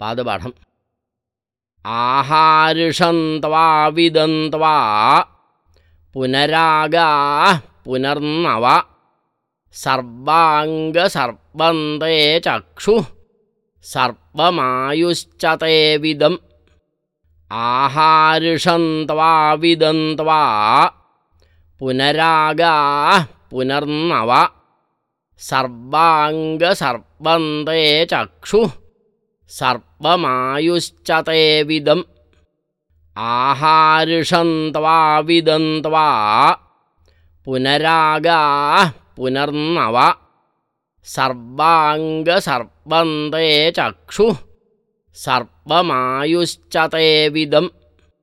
पादपाठम् आहारिषन्त्वा विदन्त्वा पुनरागाः पुनर्नव सर्वाङ्गसर्पन्ते चक्षुः सर्पमायुश्च ते विदम् आहारिषन्त्वा विदन्त्वा पुनरागाः पुनर्नव सर्वाङ्गसर्पन्ते चक्षुः सर्पमायुश्च ते विदम् आहारिषन्त्वा विदन्त्वा पुनरागाः पुनर्नव सर्वाङ्गसर्पन्ते चक्षुः सर्पमायुश्च ते विदम्